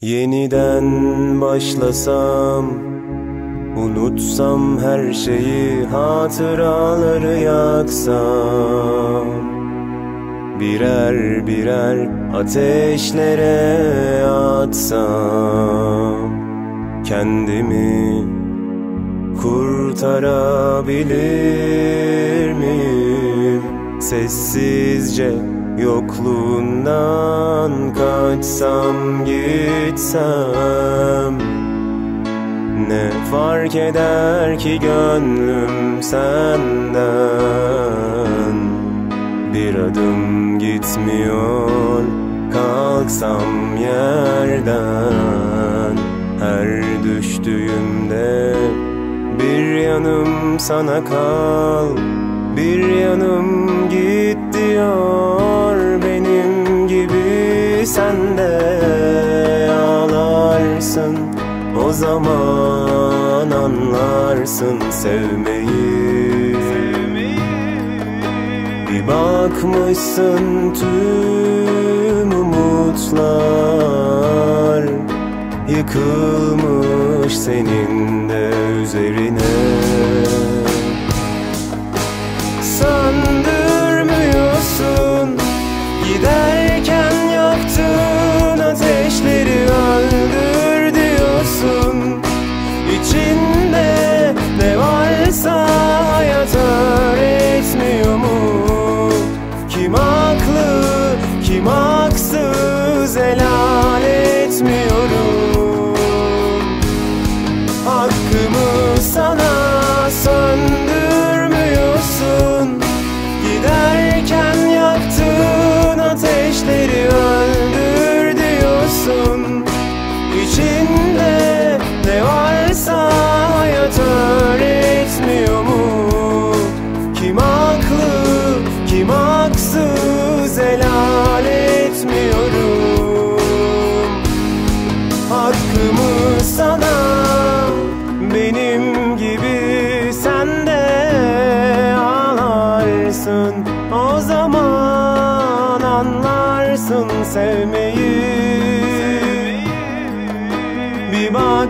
Yeniden başlasam Unutsam her şeyi hatıraları yaksam Birer birer ateşlere atsam Kendimi kurtarabilir miyim? Sessizce Yokluğundan kaçsam gitsem Ne fark eder ki gönlüm senden? Bir adım gitmiyor kalksam yerden. Her düştüğümde bir yanım sana kal Bir yanım git diyor sen de ağlarsın. O zaman anlarsın sevmeyi, Bir bakmışsın tüm umutlar. Yıkılmış senin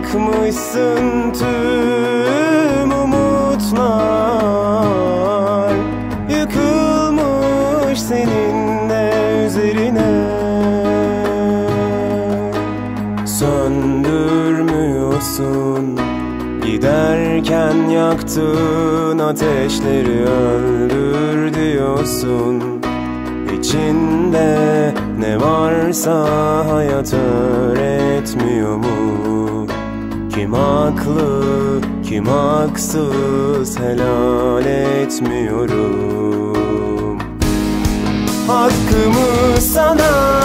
Bir bakmışsın tüm umutlar. Yıkılmış senin de üzerine. Söndürmüyorsun. Giderken yaktığın ateşleri öldür diyorsun. İçinde ne varsa hayat öğretmiyor mu? Kim haklı, kim haksız helal etmiyorum. Hakkımı sana